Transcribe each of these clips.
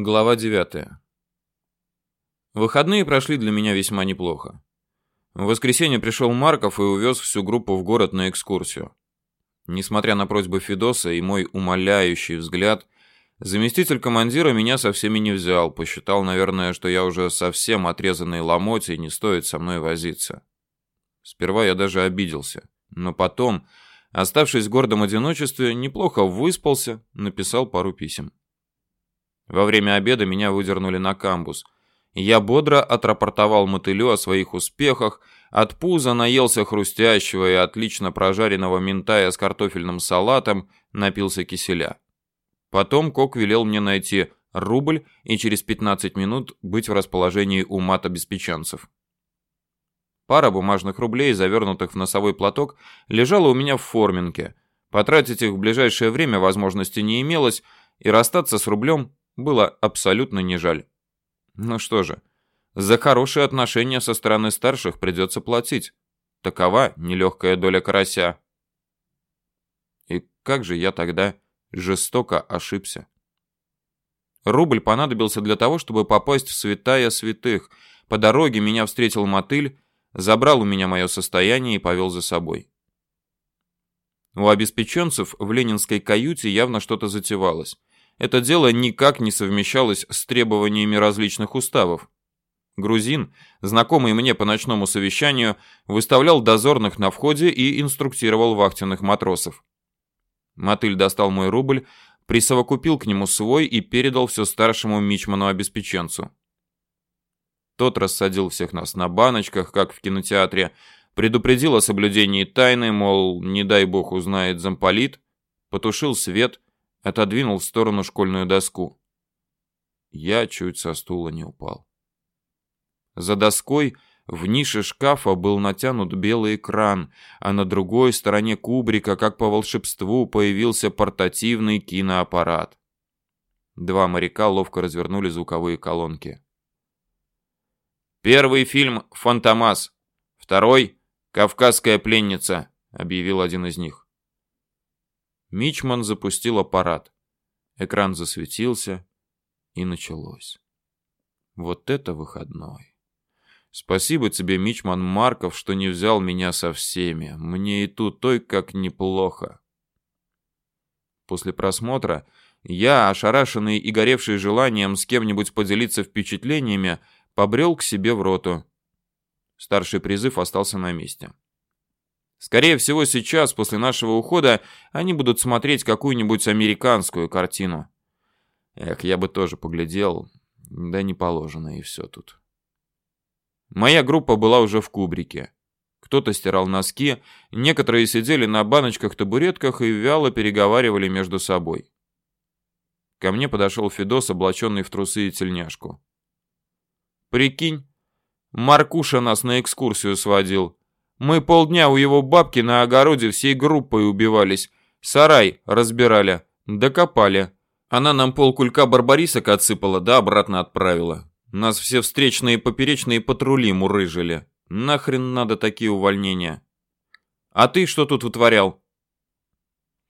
Глава 9. Выходные прошли для меня весьма неплохо. В воскресенье пришел Марков и увез всю группу в город на экскурсию. Несмотря на просьбы Федоса и мой умоляющий взгляд, заместитель командира меня со всеми не взял, посчитал, наверное, что я уже совсем отрезанный ломоть и не стоит со мной возиться. Сперва я даже обиделся, но потом, оставшись в гордом одиночестве, неплохо выспался, написал пару писем. Во время обеда меня выдернули на камбус. Я бодро отрапортовал мотылю о своих успехах, от пуза наелся хрустящего и отлично прожаренного ментая с картофельным салатом, напился киселя. Потом Кок велел мне найти рубль и через 15 минут быть в расположении у мат-обеспеченцев. Пара бумажных рублей, завернутых в носовой платок, лежала у меня в форминке. Потратить их в ближайшее время возможности не имелось, и расстаться с рублем было абсолютно не жаль. Ну что же, за хорошие отношения со стороны старших придется платить. Такова нелегкая доля карася. И как же я тогда жестоко ошибся. Рубль понадобился для того, чтобы попасть в святая святых. По дороге меня встретил мотыль, забрал у меня мое состояние и повел за собой. У обеспеченцев в ленинской каюте явно что-то затевалось это дело никак не совмещалось с требованиями различных уставов. Грузин, знакомый мне по ночному совещанию, выставлял дозорных на входе и инструктировал вахтенных матросов. Мотыль достал мой рубль, присовокупил к нему свой и передал все старшему мичману-обеспеченцу. Тот рассадил всех нас на баночках, как в кинотеатре, предупредил о соблюдении тайны, мол, не дай бог узнает замполит, потушил свет отодвинул в сторону школьную доску. Я чуть со стула не упал. За доской в нише шкафа был натянут белый экран, а на другой стороне кубрика, как по волшебству, появился портативный киноаппарат. Два моряка ловко развернули звуковые колонки. Первый фильм Фантомас, второй Кавказская пленница, объявил один из них. Мичман запустил аппарат. Экран засветился, и началось. Вот это выходной. Спасибо тебе, Мичман Марков, что не взял меня со всеми. Мне и тут той как неплохо. После просмотра я, ошарашенный и горевший желанием с кем-нибудь поделиться впечатлениями, побрел к себе в роту. Старший призыв остался на месте. Скорее всего, сейчас, после нашего ухода, они будут смотреть какую-нибудь американскую картину. Эх, я бы тоже поглядел. Да не положено, и все тут. Моя группа была уже в кубрике. Кто-то стирал носки, некоторые сидели на баночках-табуретках и вяло переговаривали между собой. Ко мне подошел Федос, облаченный в трусы и тельняшку. «Прикинь, Маркуша нас на экскурсию сводил. Мы полдня у его бабки на огороде всей группой убивались. Сарай разбирали, докопали. Она нам полкулька барбарисок отсыпала, да обратно отправила. Нас все встречные и поперечные патрули мурыжили. Нахрен надо такие увольнения? А ты что тут вытворял?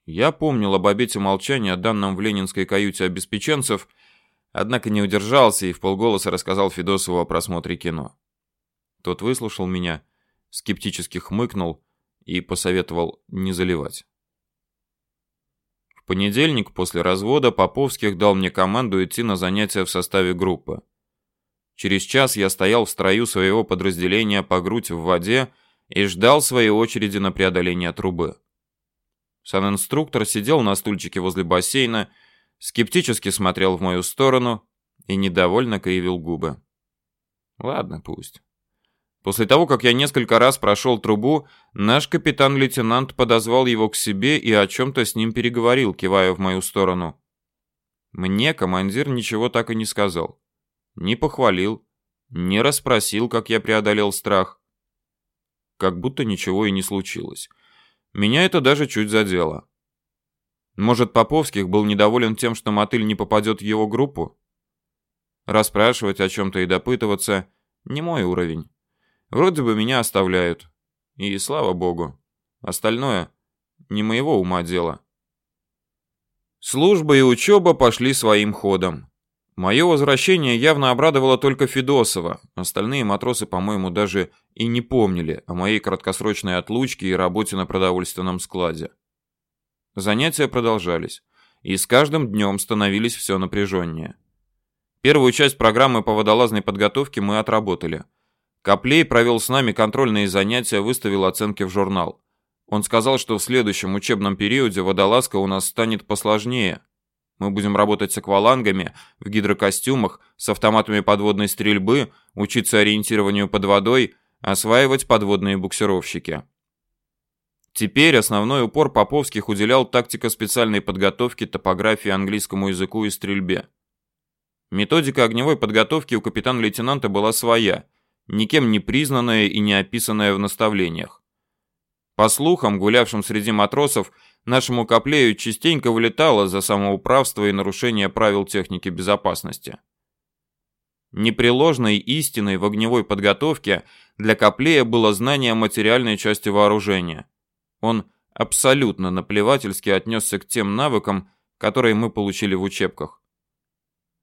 Я помнил об обете молчания, данном в ленинской каюте обеспеченцев, однако не удержался и вполголоса рассказал Федосову о просмотре кино. Тот выслушал меня скептически хмыкнул и посоветовал не заливать. В понедельник после развода Поповских дал мне команду идти на занятия в составе группы. Через час я стоял в строю своего подразделения по грудь в воде и ждал своей очереди на преодоление трубы. Санинструктор сидел на стульчике возле бассейна, скептически смотрел в мою сторону и недовольно кривил губы. Ладно, пусть. После того, как я несколько раз прошел трубу, наш капитан-лейтенант подозвал его к себе и о чем-то с ним переговорил, кивая в мою сторону. Мне командир ничего так и не сказал. Не похвалил, не расспросил, как я преодолел страх. Как будто ничего и не случилось. Меня это даже чуть задело. Может, Поповских был недоволен тем, что мотыль не попадет в его группу? Расспрашивать о чем-то и допытываться — не мой уровень. Вроде бы меня оставляют. И слава богу. Остальное не моего ума дело. Служба и учеба пошли своим ходом. Мое возвращение явно обрадовало только Федосова. Остальные матросы, по-моему, даже и не помнили о моей краткосрочной отлучке и работе на продовольственном складе. Занятия продолжались, и с каждым днем становились все напряженнее. Первую часть программы по водолазной подготовке мы отработали. Коплей провел с нами контрольные занятия, выставил оценки в журнал. Он сказал, что в следующем учебном периоде водолазка у нас станет посложнее. Мы будем работать с аквалангами, в гидрокостюмах, с автоматами подводной стрельбы, учиться ориентированию под водой, осваивать подводные буксировщики. Теперь основной упор Поповских уделял тактико-специальной подготовке, топографии, английскому языку и стрельбе. Методика огневой подготовки у капитана-лейтенанта была своя, никем не признанная и не описанная в наставлениях. По слухам, гулявшим среди матросов, нашему Коплею частенько вылетало за самоуправство и нарушение правил техники безопасности. Непреложной истиной в огневой подготовке для Коплея было знание материальной части вооружения. Он абсолютно наплевательски отнесся к тем навыкам, которые мы получили в учебках.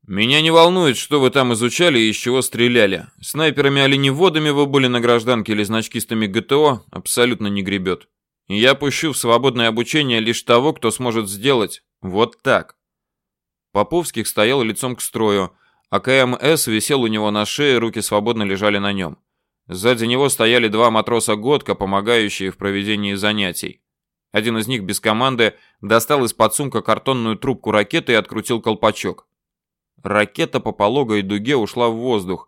«Меня не волнует, что вы там изучали и из чего стреляли. Снайперами-оленеводами вы были на гражданке или значкистами ГТО, абсолютно не гребет. Я пущу в свободное обучение лишь того, кто сможет сделать вот так». Поповских стоял лицом к строю, а КМС висел у него на шее, руки свободно лежали на нем. Сзади него стояли два матроса Годка, помогающие в проведении занятий. Один из них без команды достал из-под сумка картонную трубку ракеты и открутил колпачок. Ракета по пологой дуге ушла в воздух.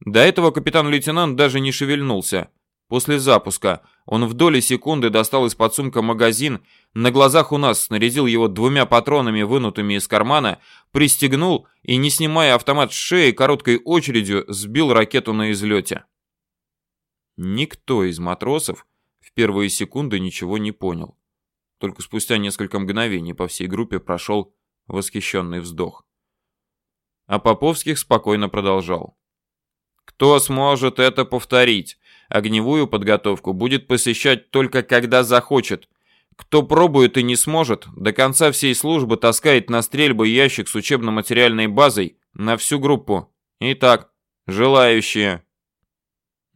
До этого капитан-лейтенант даже не шевельнулся. После запуска он в доли секунды достал из-под сумка магазин, на глазах у нас снарядил его двумя патронами, вынутыми из кармана, пристегнул и, не снимая автомат с шеи, короткой очередью сбил ракету на излете. Никто из матросов в первые секунды ничего не понял. Только спустя несколько мгновений по всей группе прошел восхищенный вздох. А Поповских спокойно продолжал. Кто сможет это повторить? Огневую подготовку будет посещать только когда захочет. Кто пробует и не сможет, до конца всей службы таскает на стрельбы ящик с учебно-материальной базой на всю группу. Итак, желающие.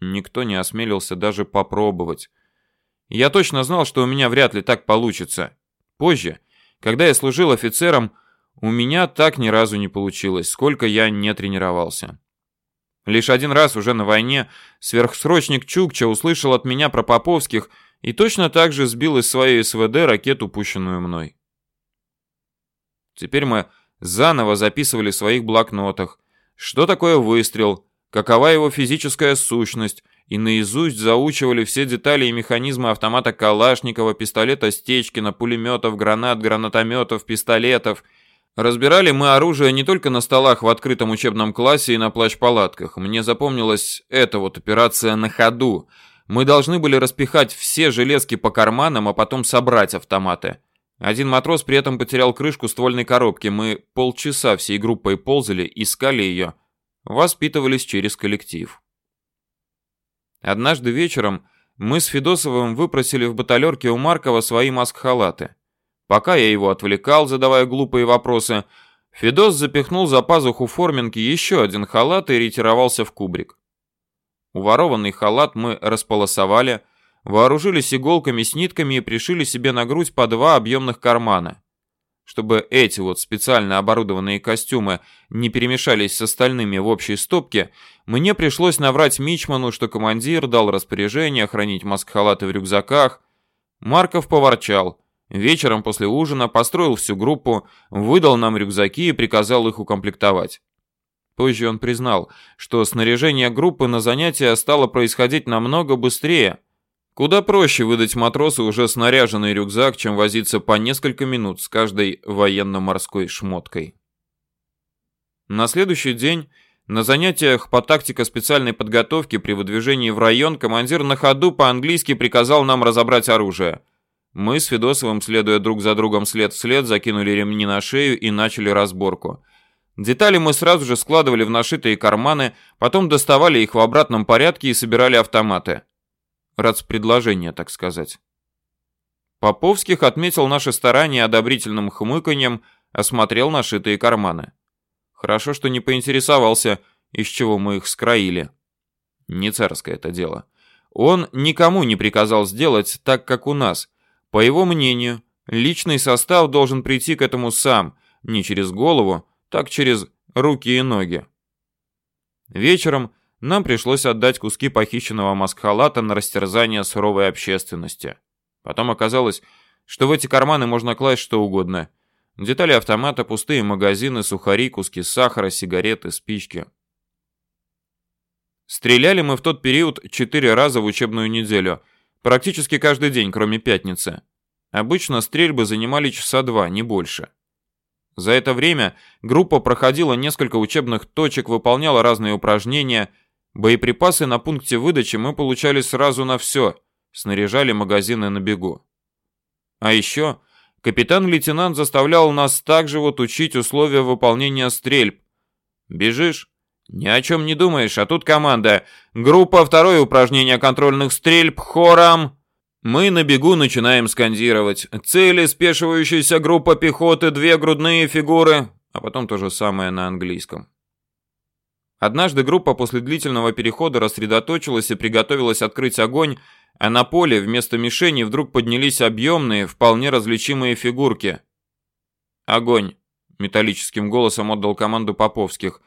Никто не осмелился даже попробовать. Я точно знал, что у меня вряд ли так получится. Позже, когда я служил офицером, у меня так ни разу не получилось, сколько я не тренировался. Лишь один раз уже на войне сверхсрочник Чукча услышал от меня про Поповских и точно так же сбил из своей СВД ракету, пущенную мной. Теперь мы заново записывали в своих блокнотах, что такое выстрел, какова его физическая сущность, и наизусть заучивали все детали и механизмы автомата Калашникова, пистолета Стечкина, пулеметов, гранат, гранатометов, пистолетов – Разбирали мы оружие не только на столах в открытом учебном классе и на плащ-палатках. Мне запомнилась эта вот операция на ходу. Мы должны были распихать все железки по карманам, а потом собрать автоматы. Один матрос при этом потерял крышку ствольной коробки. Мы полчаса всей группой ползали, искали ее. Воспитывались через коллектив. Однажды вечером мы с Федосовым выпросили в баталерке у Маркова свои маск-халаты. Пока я его отвлекал, задавая глупые вопросы, Федос запихнул за пазуху форменки еще один халат и ретировался в кубрик. Уворованный халат мы располосовали, вооружились иголками с нитками и пришили себе на грудь по два объемных кармана. Чтобы эти вот специально оборудованные костюмы не перемешались с остальными в общей стопке, мне пришлось наврать Мичману, что командир дал распоряжение хранить маск-халаты в рюкзаках. Марков поворчал – Вечером после ужина построил всю группу, выдал нам рюкзаки и приказал их укомплектовать. Позже он признал, что снаряжение группы на занятия стало происходить намного быстрее. Куда проще выдать матросу уже снаряженный рюкзак, чем возиться по несколько минут с каждой военно-морской шмоткой. На следующий день на занятиях по тактико-специальной подготовке при выдвижении в район командир на ходу по-английски приказал нам разобрать оружие – мы с Федосовым, следуя друг за другом след в след, закинули ремни на шею и начали разборку. Детали мы сразу же складывали в нашитые карманы, потом доставали их в обратном порядке и собирали автоматы. Рацпредложение, так сказать. Поповских отметил наши старания одобрительным хмыканьем, осмотрел нашитые карманы. Хорошо, что не поинтересовался, из чего мы их скроили. Не царское это дело. Он никому не приказал сделать так, как у нас. По его мнению, личный состав должен прийти к этому сам, не через голову, так через руки и ноги. Вечером нам пришлось отдать куски похищенного маскхалата на растерзание суровой общественности. Потом оказалось, что в эти карманы можно класть что угодно. Детали автомата, пустые магазины, сухари, куски сахара, сигареты, спички. Стреляли мы в тот период четыре раза в учебную неделю, практически каждый день, кроме пятницы. Обычно стрельбы занимали часа два, не больше. За это время группа проходила несколько учебных точек, выполняла разные упражнения. Боеприпасы на пункте выдачи мы получали сразу на все, снаряжали магазины на бегу. А еще капитан-лейтенант заставлял нас также вот учить условия выполнения стрельб. Бежишь, ни о чем не думаешь, а тут команда. Группа второе упражнение контрольных стрельб хором. Мы на бегу начинаем скандировать. Цели, спешивающаяся группа пехоты, две грудные фигуры. А потом то же самое на английском. Однажды группа после длительного перехода рассредоточилась и приготовилась открыть огонь, а на поле вместо мишени вдруг поднялись объемные, вполне различимые фигурки. «Огонь!» — металлическим голосом отдал команду Поповских.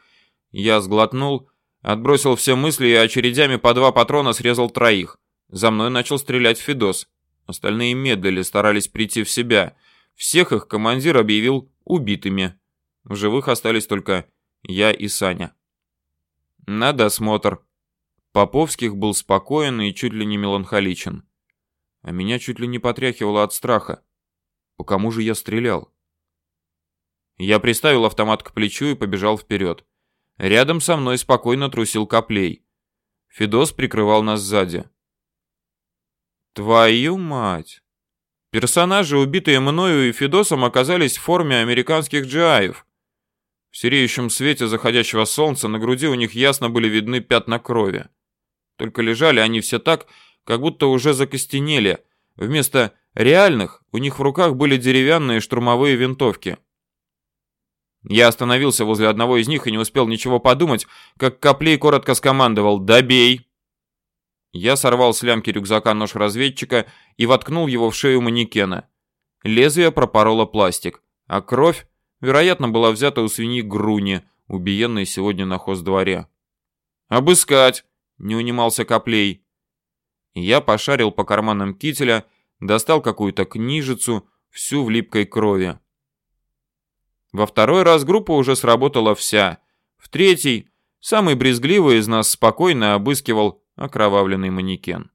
Я сглотнул, отбросил все мысли и очередями по два патрона срезал троих. За мной начал стрелять Федос. Остальные медлили, старались прийти в себя. Всех их командир объявил убитыми. В живых остались только я и Саня. На досмотр. Поповских был спокоен и чуть ли не меланхоличен. А меня чуть ли не потряхивало от страха. По кому же я стрелял? Я приставил автомат к плечу и побежал вперед. Рядом со мной спокойно трусил Коплей. Федос прикрывал нас сзади. Твою мать! Персонажи, убитые мною и Федосом, оказались в форме американских джаев. В сереющем свете заходящего солнца на груди у них ясно были видны пятна крови. Только лежали они все так, как будто уже закостенели. Вместо реальных у них в руках были деревянные штурмовые винтовки. Я остановился возле одного из них и не успел ничего подумать, как Коплей коротко скомандовал «Добей!». Я сорвал с лямки рюкзака нож разведчика и воткнул его в шею манекена. Лезвие пропороло пластик, а кровь, вероятно, была взята у свиньи Груни, убиенной сегодня на хоздворе. «Обыскать!» — не унимался Коплей. Я пошарил по карманам кителя, достал какую-то книжицу, всю в липкой крови. Во второй раз группа уже сработала вся. В третий, самый брезгливый из нас спокойно обыскивал окровавленный манекен.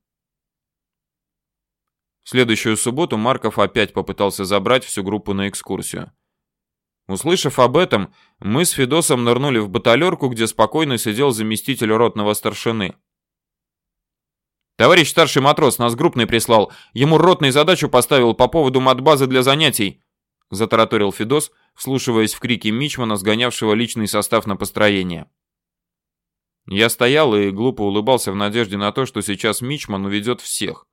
В следующую субботу Марков опять попытался забрать всю группу на экскурсию. Услышав об этом, мы с Федосом нырнули в баталерку, где спокойно сидел заместитель ротного старшины. «Товарищ старший матрос нас группный прислал. Ему ротный задачу поставил по поводу матбазы для занятий», — затараторил Федос, вслушиваясь в крики Мичмана, сгонявшего личный состав на построение. Я стоял и глупо улыбался в надежде на то, что сейчас Мичман уведет всех.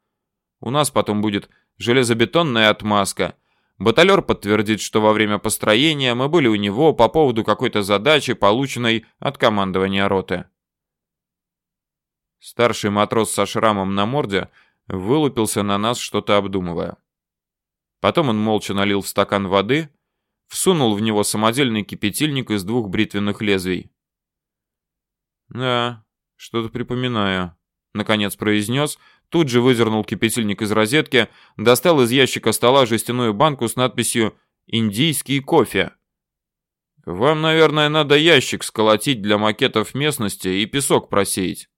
У нас потом будет железобетонная отмазка. Баталер подтвердит, что во время построения мы были у него по поводу какой-то задачи, полученной от командования роты. Старший матрос со шрамом на морде вылупился на нас, что-то обдумывая. Потом он молча налил в стакан воды, всунул в него самодельный кипятильник из двух бритвенных лезвий. «Да, что-то припоминаю», — наконец произнес, тут же выдернул кипятильник из розетки, достал из ящика стола жестяную банку с надписью «Индийский кофе». «Вам, наверное, надо ящик сколотить для макетов местности и песок просеять».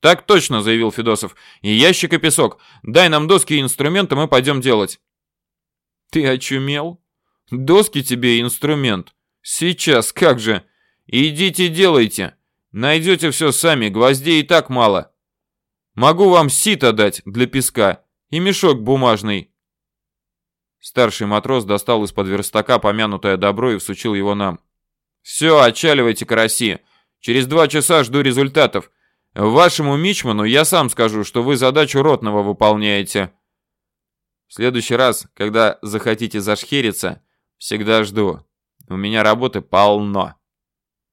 «Так точно», — заявил Федосов. «И ящик, и песок. Дай нам доски и инструменты, мы пойдем делать». «Ты очумел? Доски тебе инструмент. Сейчас, как же? Идите делайте». Найдете все сами, гвоздей и так мало. Могу вам сито дать для песка и мешок бумажный. Старший матрос достал из-под верстака помянутое добро и всучил его нам. Все, отчаливайте, караси. Через два часа жду результатов. Вашему мичману я сам скажу, что вы задачу ротного выполняете. В следующий раз, когда захотите зашхериться, всегда жду. У меня работы полно.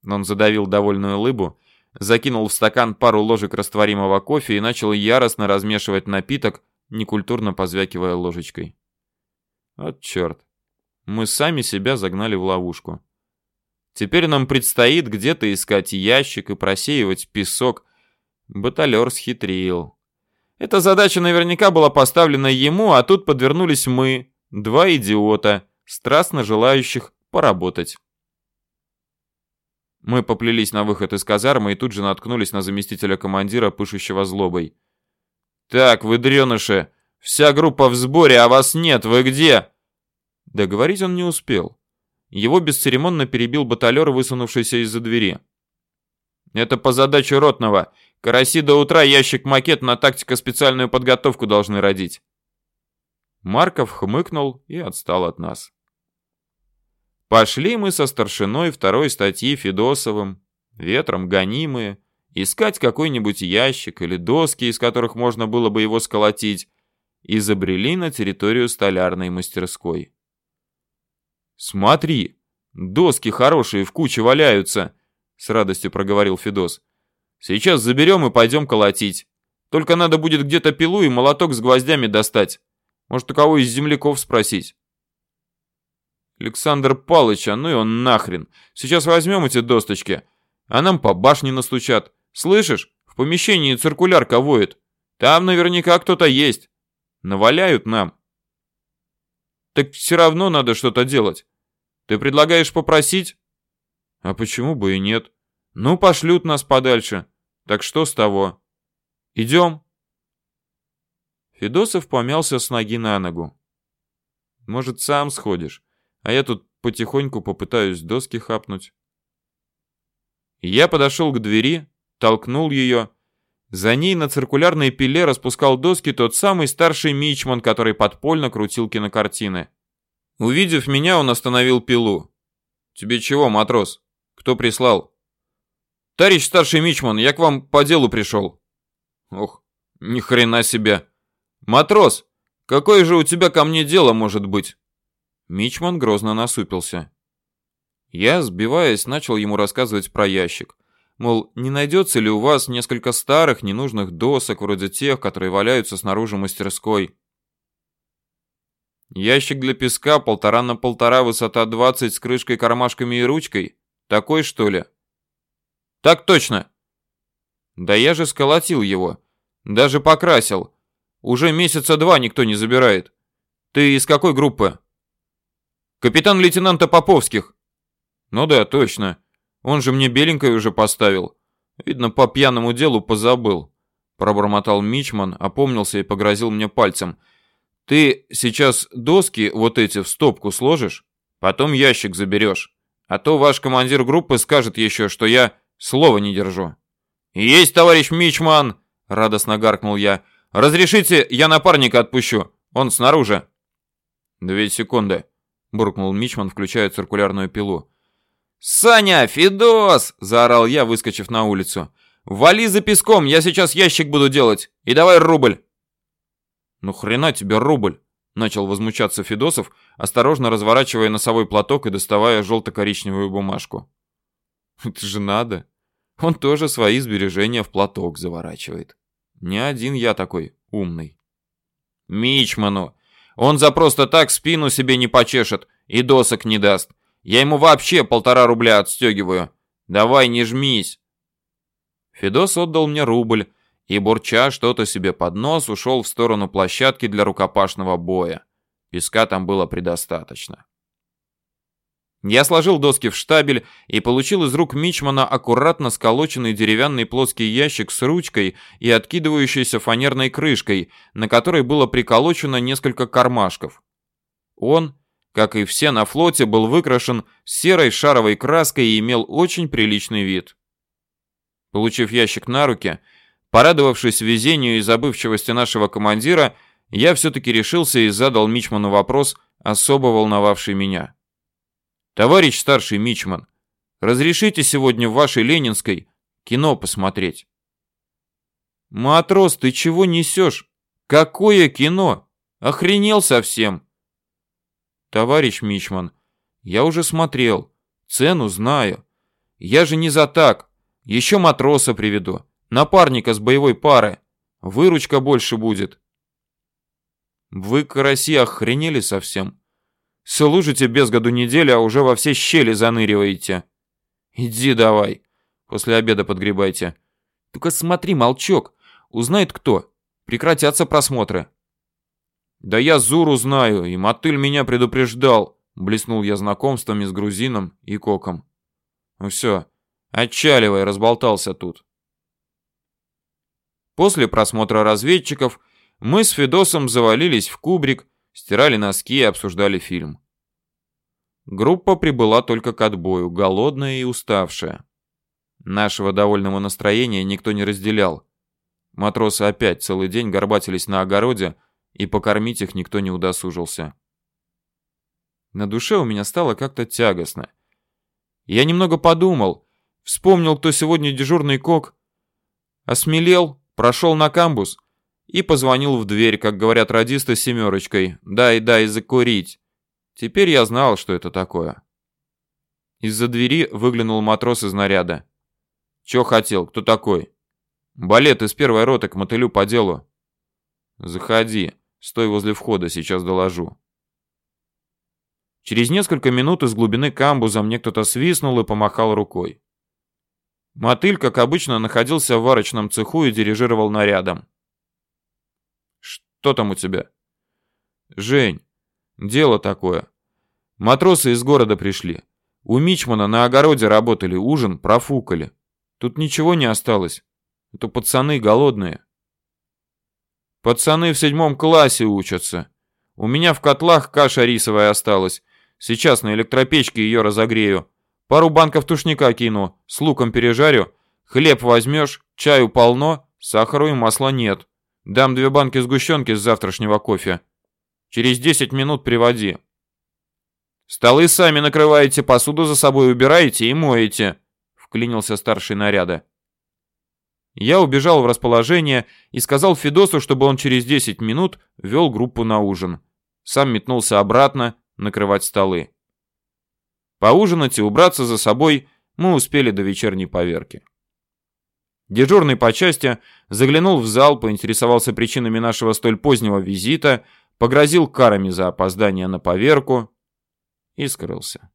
Он задавил довольную лыбу, закинул в стакан пару ложек растворимого кофе и начал яростно размешивать напиток, некультурно позвякивая ложечкой. Вот черт. Мы сами себя загнали в ловушку. Теперь нам предстоит где-то искать ящик и просеивать песок. Баталер схитрил. Эта задача наверняка была поставлена ему, а тут подвернулись мы, два идиота, страстно желающих поработать. Мы поплелись на выход из казармы и тут же наткнулись на заместителя командира, пышущего злобой. «Так, вы дреныши, вся группа в сборе, а вас нет, вы где?» Договорить он не успел. Его бесцеремонно перебил баталер, высунувшийся из-за двери. «Это по задаче Ротного. Караси до утра ящик макет на тактико-специальную подготовку должны родить». Марков хмыкнул и отстал от нас. Пошли мы со старшиной второй статьи Федосовым, ветром гонимые, искать какой-нибудь ящик или доски, из которых можно было бы его сколотить, и забрели на территорию столярной мастерской. «Смотри, доски хорошие в куче валяются», — с радостью проговорил Федос. «Сейчас заберем и пойдем колотить. Только надо будет где-то пилу и молоток с гвоздями достать. Может, у кого из земляков спросить». Александр Палыч, а ну и он нахрен. Сейчас возьмем эти досточки, а нам по башне настучат. Слышишь? В помещении циркулярка воет. Там наверняка кто-то есть. Наваляют нам. Так все равно надо что-то делать. Ты предлагаешь попросить? А почему бы и нет? Ну, пошлют нас подальше. Так что с того? Идем. Федосов помялся с ноги на ногу. Может, сам сходишь? А я тут потихоньку попытаюсь доски хапнуть. Я подошел к двери, толкнул ее. За ней на циркулярной пиле распускал доски тот самый старший мичман, который подпольно крутил кинокартины. Увидев меня, он остановил пилу. «Тебе чего, матрос? Кто прислал?» «Товарищ старший мичман, я к вам по делу пришел». «Ох, ни хрена себе!» «Матрос, какое же у тебя ко мне дело может быть?» Мичман грозно насупился. Я, сбиваясь, начал ему рассказывать про ящик. Мол, не найдется ли у вас несколько старых, ненужных досок, вроде тех, которые валяются снаружи мастерской. Ящик для песка полтора на полтора, высота 20, с крышкой, кармашками и ручкой. Такой, что ли? Так точно. Да я же сколотил его. Даже покрасил. Уже месяца два никто не забирает. Ты из какой группы? Капитан лейтенанта Поповских. Ну да, точно. Он же мне беленькое уже поставил. Видно, по пьяному делу позабыл. Пробормотал Мичман, опомнился и погрозил мне пальцем. Ты сейчас доски вот эти в стопку сложишь, потом ящик заберешь. А то ваш командир группы скажет еще, что я слова не держу. Есть, товарищ Мичман, радостно гаркнул я. Разрешите, я напарника отпущу. Он снаружи. Две секунды буркнул Мичман, включая циркулярную пилу. «Саня, Фидос!» – заорал я, выскочив на улицу. «Вали за песком, я сейчас ящик буду делать. И давай рубль!» «Ну хрена тебе рубль!» – начал возмущаться Федосов, осторожно разворачивая носовой платок и доставая желто-коричневую бумажку. «Это же надо! Он тоже свои сбережения в платок заворачивает. Не один я такой умный». «Мичману! Он за просто так спину себе не почешет и досок не даст. Я ему вообще полтора рубля отстегиваю. Давай, не жмись. Федос отдал мне рубль, и, бурча что-то себе под нос, ушел в сторону площадки для рукопашного боя. Песка там было предостаточно. Я сложил доски в штабель и получил из рук Мичмана аккуратно сколоченный деревянный плоский ящик с ручкой и откидывающейся фанерной крышкой, на которой было приколочено несколько кармашков. Он, как и все на флоте, был выкрашен серой шаровой краской и имел очень приличный вид. Получив ящик на руки, порадовавшись везению и забывчивости нашего командира, я все-таки решился и задал Мичману вопрос, особо волновавший меня. Товарищ старший мичман, разрешите сегодня в вашей Ленинской кино посмотреть? Матрос, ты чего несешь? Какое кино? Охренел совсем. Товарищ мичман, я уже смотрел, цену знаю. Я же не за так. Еще матроса приведу. Напарника с боевой пары. Выручка больше будет. Вы, караси, охренели совсем? Служите без году недели, а уже во все щели заныриваете. Иди давай. После обеда подгребайте. Только смотри, молчок. Узнает кто. Прекратятся просмотры. Да я Зуру знаю, и мотыль меня предупреждал. Блеснул я знакомствами с грузином и коком. Ну все, отчаливай, разболтался тут. После просмотра разведчиков мы с Федосом завалились в кубрик, стирали носки и обсуждали фильм. Группа прибыла только к отбою, голодная и уставшая. Нашего довольного настроения никто не разделял. Матросы опять целый день горбатились на огороде, и покормить их никто не удосужился. На душе у меня стало как-то тягостно. Я немного подумал, вспомнил, кто сегодня дежурный кок, осмелел, прошел на камбус и позвонил в дверь, как говорят радисты семерочкой, «Дай, дай закурить». Теперь я знал, что это такое. Из-за двери выглянул матрос из наряда. «Чё хотел? Кто такой?» «Балет из первой роты к мотылю по делу». «Заходи. Стой возле входа, сейчас доложу». Через несколько минут из глубины камбуза мне кто-то свистнул и помахал рукой. Мотыль, как обычно, находился в варочном цеху и дирижировал нарядом. «Что там у тебя?» «Жень, дело такое. Матросы из города пришли. У Мичмана на огороде работали, ужин профукали. Тут ничего не осталось. Это пацаны голодные». «Пацаны в седьмом классе учатся. У меня в котлах каша рисовая осталась. Сейчас на электропечке ее разогрею. Пару банков тушника кину, с луком пережарю. Хлеб возьмешь, чаю полно, сахару и масла нет. Дам две банки сгущенки с завтрашнего кофе. Через 10 минут приводи. Столы сами накрываете, посуду за собой убираете и моете, вклинился старший наряда. Я убежал в расположение и сказал Федосу, чтобы он через 10 минут вел группу на ужин. Сам метнулся обратно, накрывать столы. Поужинать и убраться за собой мы успели до вечерней поверки. Дежурный по части заглянул в зал, поинтересовался причинами нашего столь позднего визита, погрозил карами за опоздание на поверку и скрылся.